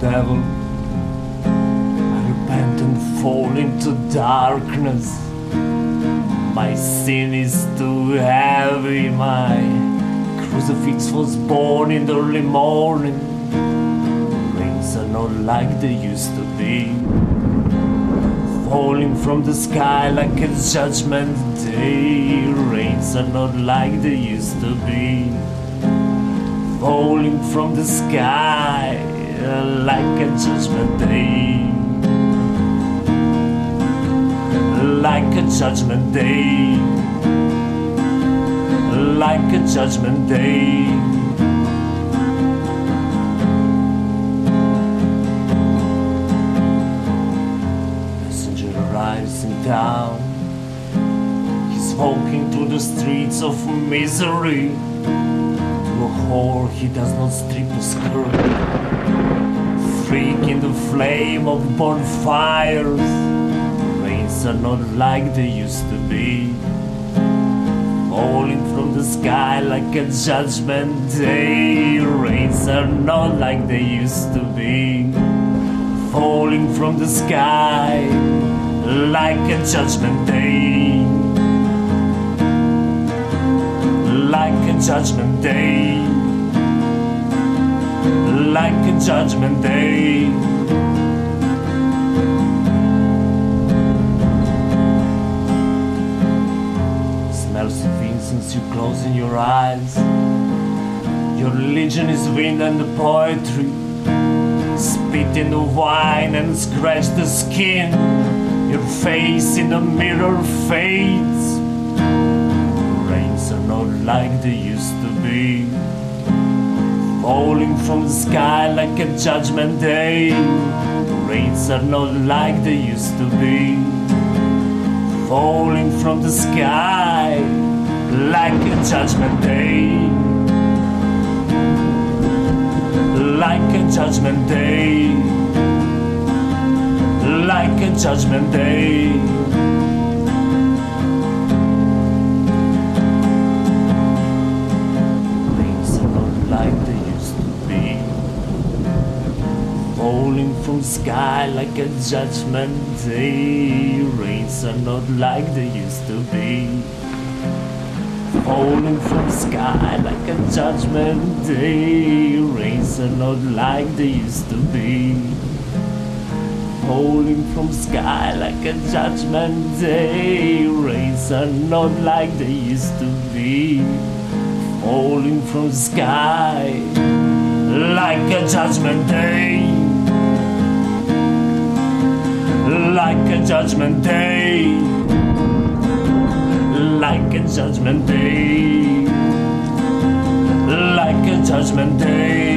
heaven. I repent and fall into darkness. My sin is too heavy. My crucifix was born in the early morning. Rains are not like they used to be. Falling from the sky like a judgment day. Rains are not like they used to be. Falling from the sky like a judgment day. Like a judgment day. Like a judgment day. Messenger arrives in town. He's walking through the streets of misery. A whore he does not strip a skirt. Freak in the flame of bonfires. Rains are not like they used to be. Falling from the sky like a judgment day. Rains are not like they used to be falling from the sky like a judgment day. Judgment day. Like a judgment day. Smells of incense, you close in your eyes. Your religion is wind and poetry spit in the wine and scratch the skin. Your face in the mirror fades. Not like they used to be. Falling from the sky like a judgment day. The rains are not like they used to be. Falling from the sky like a judgment day like a judgment day, like a judgment day. From sky like a judgment day. Rains are not like they used to be falling from sky like a judgment day. Rains are not like they used to be. Falling from sky like a judgment day. Rains are not like they used to be. Falling from sky like a judgment day. Like a judgment day like a judgment day, like a judgment day.